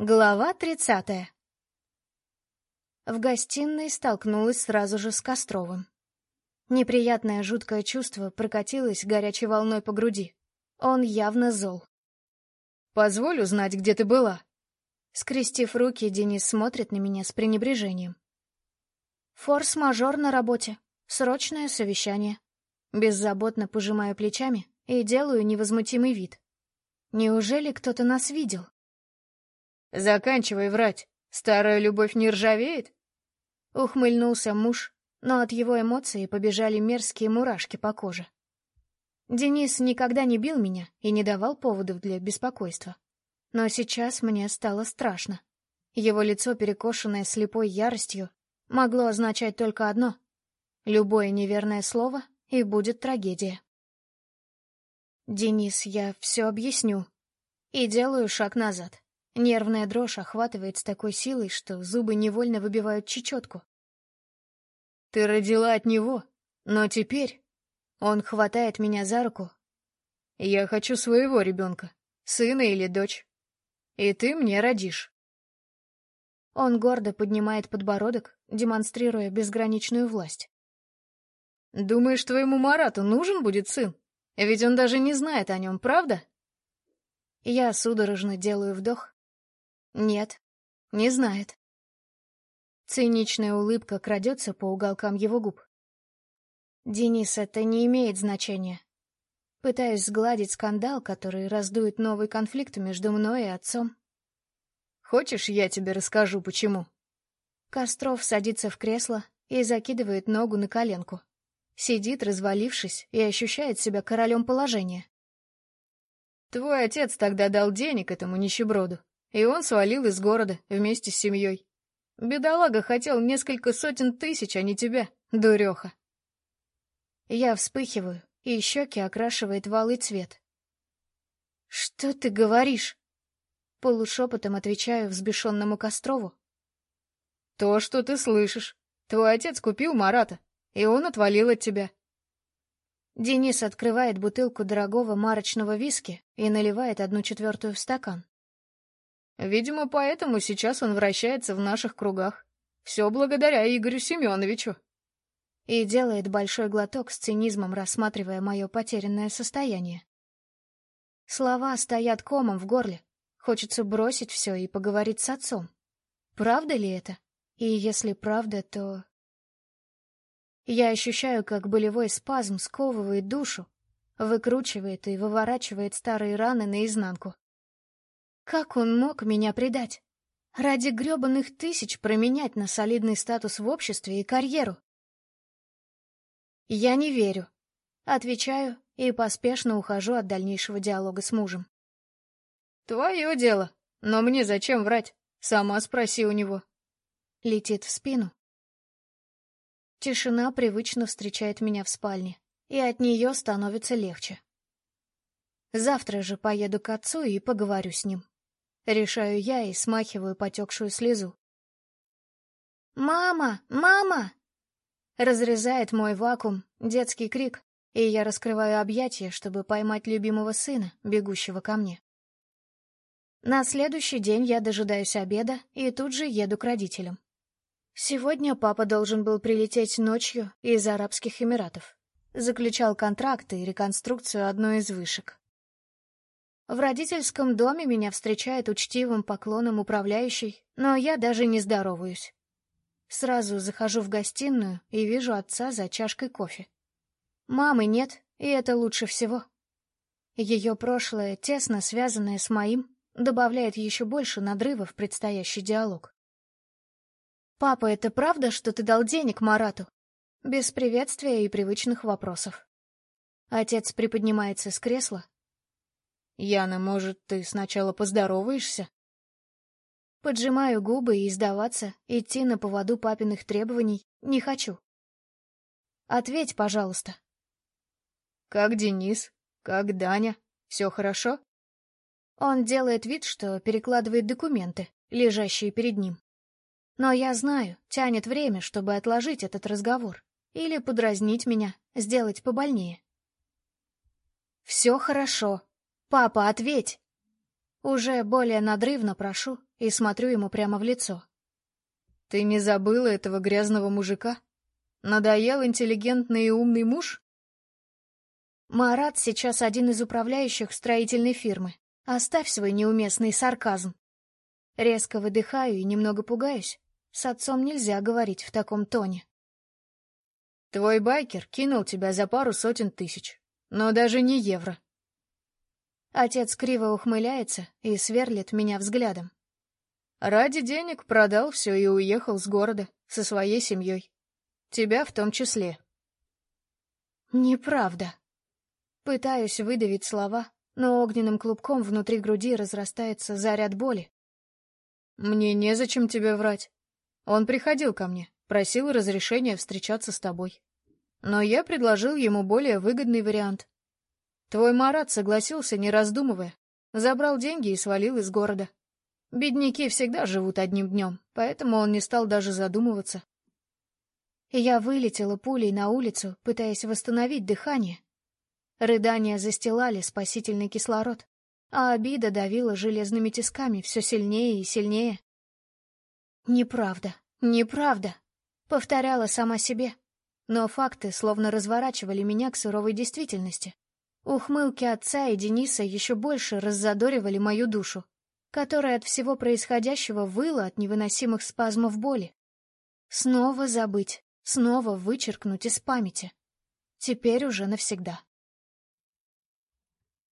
Глава тридцатая. В гостиной столкнулась сразу же с Костровым. Неприятное жуткое чувство прокатилось горячей волной по груди. Он явно зол. «Позволь узнать, где ты была?» Скрестив руки, Денис смотрит на меня с пренебрежением. Форс-мажор на работе. Срочное совещание. Беззаботно пожимаю плечами и делаю невозмутимый вид. Неужели кто-то нас видел? «Заканчивай врать. Старая любовь не ржавеет?» Ухмыльнулся муж, но от его эмоций побежали мерзкие мурашки по коже. Денис никогда не бил меня и не давал поводов для беспокойства. Но сейчас мне стало страшно. Его лицо, перекошенное слепой яростью, могло означать только одно — любое неверное слово, и будет трагедия. «Денис, я все объясню». И делаю шаг назад. Нервная дрожь охватывает с такой силой, что зубы невольно выбивают чечетку. «Ты родила от него, но теперь...» Он хватает меня за руку. «Я хочу своего ребенка, сына или дочь. И ты мне родишь». Он гордо поднимает подбородок, демонстрируя безграничную власть. «Думаешь, твоему Марату нужен будет сын? Ведь он даже не знает о нем, правда?» Я судорожно делаю вдох, нет, не знает. Циничная улыбка крадется по уголкам его губ. Денис, это не имеет значения. Пытаюсь сгладить скандал, который раздует новый конфликт между мной и отцом. Хочешь, я тебе расскажу, почему? Костров садится в кресло и закидывает ногу на коленку. Сидит, развалившись, и ощущает себя королем положения. Твой отец тогда дал денег этому нищеброду, и он свалил из города вместе с семьей. Бедолага хотел несколько сотен тысяч, а не тебя, дуреха. Я вспыхиваю, и щеки окрашивает валый цвет. «Что ты говоришь?» Полушепотом отвечаю взбешенному Кострову. «То, что ты слышишь. Твой отец купил Марата, и он отвалил от тебя». Денис открывает бутылку дорогого марочного виски и наливает одну четвертую в стакан. Видимо, поэтому сейчас он вращается в наших кругах. Все благодаря Игорю Семеновичу. И делает большой глоток с цинизмом, рассматривая мое потерянное состояние. Слова стоят комом в горле. Хочется бросить все и поговорить с отцом. Правда ли это? И если правда, то... Я ощущаю, как болевой спазм сковывает душу, выкручивает и выворачивает старые раны наизнанку. Как он мог меня предать? Ради гребаных тысяч променять на солидный статус в обществе и карьеру? Я не верю. Отвечаю и поспешно ухожу от дальнейшего диалога с мужем. Твое дело. Но мне зачем врать? Сама спроси у него. Летит в спину. Тишина привычно встречает меня в спальне, и от нее становится легче. Завтра же поеду к отцу и поговорю с ним. Решаю я и смахиваю потекшую слезу. «Мама! Мама!» Разрезает мой вакуум детский крик, и я раскрываю объятия, чтобы поймать любимого сына, бегущего ко мне. На следующий день я дожидаюсь обеда и тут же еду к родителям. Сегодня папа должен был прилететь ночью из Арабских Эмиратов. Заключал контракт и реконструкцию одной из вышек. В родительском доме меня встречает учтивым поклоном управляющий, но я даже не здороваюсь. Сразу захожу в гостиную и вижу отца за чашкой кофе. Мамы нет, и это лучше всего. Ее прошлое, тесно связанное с моим, добавляет еще больше надрыва в предстоящий диалог. «Папа, это правда, что ты дал денег Марату?» Без приветствия и привычных вопросов. Отец приподнимается с кресла, «Яна, может, ты сначала поздороваешься?» Поджимаю губы и сдаваться, идти на поводу папиных требований не хочу. Ответь, пожалуйста. «Как Денис? Как Даня? Все хорошо?» Он делает вид, что перекладывает документы, лежащие перед ним. Но я знаю, тянет время, чтобы отложить этот разговор. Или подразнить меня, сделать побольнее. «Все хорошо», «Папа, ответь!» Уже более надрывно прошу, и смотрю ему прямо в лицо. «Ты не забыла этого грязного мужика? Надоел интеллигентный и умный муж?» Марат сейчас один из управляющих строительной фирмы. Оставь свой неуместный сарказм. Резко выдыхаю и немного пугаюсь. С отцом нельзя говорить в таком тоне. Твой байкер кинул тебя за пару сотен тысяч, но даже не евро. Отец криво ухмыляется и сверлит меня взглядом. Ради денег продал все и уехал с города, со своей семьей. Тебя в том числе. Неправда. Пытаюсь выдавить слова, но огненным клубком внутри груди разрастается заряд боли. Мне незачем тебе врать. Он приходил ко мне, просил разрешения встречаться с тобой. Но я предложил ему более выгодный вариант. Твой Марат согласился, не раздумывая. Забрал деньги и свалил из города. Бедняки всегда живут одним днем, поэтому он не стал даже задумываться. Я вылетела пулей на улицу, пытаясь восстановить дыхание. Рыдания застилали спасительный кислород, а обида давила железными тисками все сильнее и сильнее. Неправда, неправда. Повторяла сама себе. Но факты словно разворачивали меня к суровой действительности. Ухмылки отца и Дениса еще больше раззадоривали мою душу, которая от всего происходящего выла от невыносимых спазмов боли. Снова забыть, снова вычеркнуть из памяти. Теперь уже навсегда.